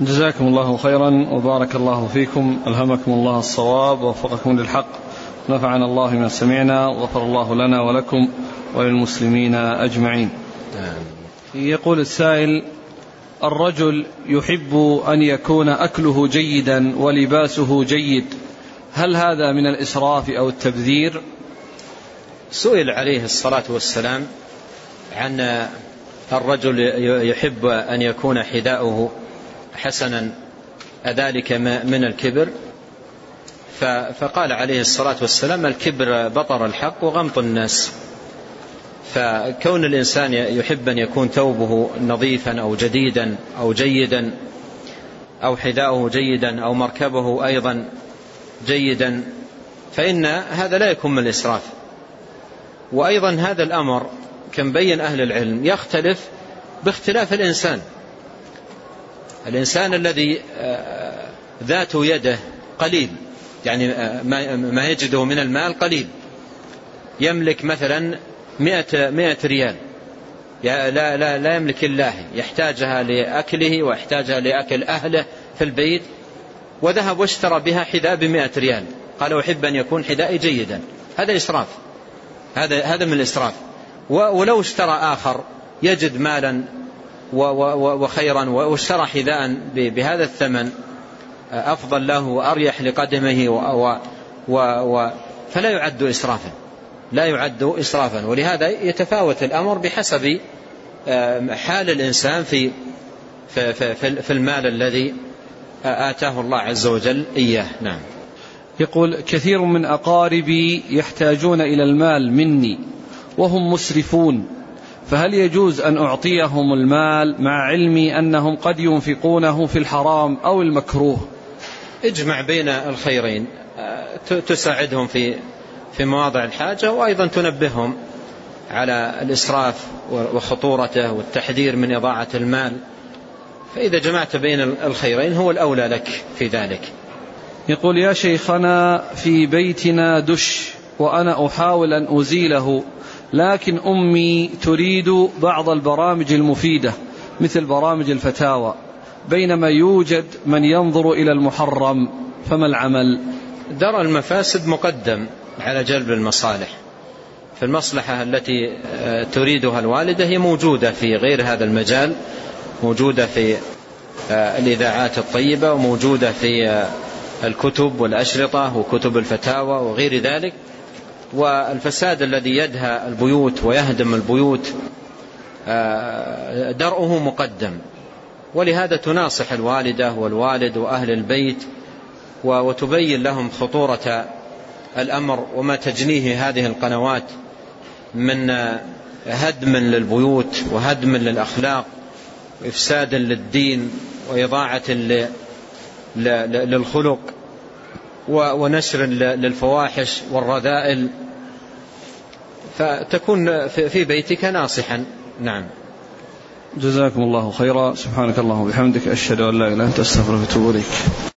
جزاكم الله خيرا وبارك الله فيكم. ألهمكم الله الصواب ووفقكم للحق. نفعنا الله ما سمعنا وغفر الله لنا ولكم وللمسلمين أجمعين. يقول السائل الرجل يحب أن يكون أكله جيدا ولباسه جيد. هل هذا من الإسراف أو التبذير؟ سئل عليه الصلاة والسلام عن الرجل يحب أن يكون حذاؤه. حسنا أذلك من الكبر؟ فقال عليه الصلاة والسلام الكبر بطر الحق وغمط الناس. فكون الإنسان يحب أن يكون ثوبه نظيفا أو جديدا أو جيدا أو حذاؤه جيدا أو مركبه أيضا جيدا فإن هذا لا يكون من الإسراف. وأيضا هذا الأمر كم بين أهل العلم يختلف باختلاف الإنسان. الإنسان الذي آه، ذات يده قليل يعني آه، ما يجده من المال قليل. يملك مثلا مئة, مئة ريال. لا, لا, لا يملك الله يحتاجها لأكله ويحتاجها لأكل أهله في البيت. وذهب واشترى بها حذاء بمئة ريال. قال أحب أن يكون حذائي جيدا. هذا إسراف. هذا هذا من الإسراف. ولو اشترى آخر يجد مالا وخيرا. واشترى حذاء بهذا الثمن أفضل له وأريح لقدمه و و فلا يعد إسرافا. لا يعد إسرافا. ولهذا يتفاوت الأمر بحسب حال الإنسان في في المال الذي آتاه الله عز وجل إياه. نعم. يقول كثير من أقاربي يحتاجون إلى المال مني وهم مسرفون. فهل يجوز أن أعطيهم المال مع علمي أنهم قد ينفقونه في الحرام أو المكروه؟ اجمع بين الخيرين. تساعدهم في في مواضع الحاجة وأيضا تنبههم على الإسراف وخطورته والتحذير من إضاعة المال. فإذا جمعت بين الخيرين هو الأولى لك في ذلك. يقول يا شيخنا في بيتنا دش وأنا أحاول أن أزيله. لكن أمي تريد بعض البرامج المفيدة مثل برامج الفتاوى. بينما يوجد من ينظر إلى المحرم فما العمل؟ درى المفاسد مقدم على جلب المصالح. فالمصلحة التي آه، تريدها الوالدة هي موجودة في غير هذا المجال موجودة في آه، الإذاعات الطيبة وموجودة في آه، الكتب والأشرطة وكتب الفتاوى وغير ذلك. والفساد الذي يدهى البيوت ويهدم البيوت درءه مقدم. ولهذا تناصح الوالدة والوالد وأهل البيت وتبين لهم خطورة الأمر وما تجنيه هذه القنوات من هدم للبيوت وهدم للأخلاق وإفساد للدين وإضاعة للخلق. ونشر للفواحش والرذائل. فتكون في بيتك ناصحا. نعم. جزاكم الله خيرا. سبحانك اللهم وبحمدك أشهد أن لا إله إلا أنت أستغفرك وأتوب إليك.